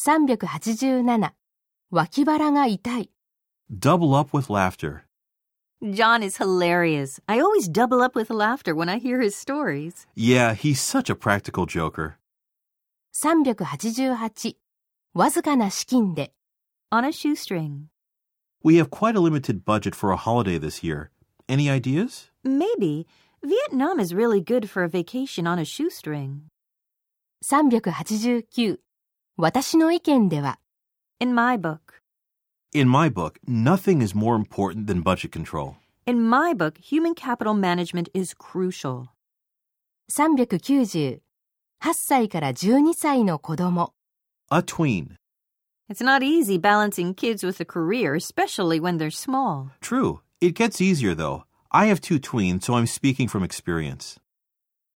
387脇腹が痛い Double up with laughter. John is hilarious. I always double up with laughter when I hear his stories. Yeah, he's such a practical joker. 388わずかな資金で On a shoestring. We have quite a limited budget for a holiday this year. Any ideas? Maybe. Vietnam is really good for a vacation on a shoestring. 389 私の意見では In my book. In my book, nothing is more important than budget control. In my book, human capital management is crucial. 390 8歳から12歳の子供 A tween. It's not easy balancing kids with a career, especially when they're small. True. It gets easier though. I have two tweens, so I'm speaking from experience.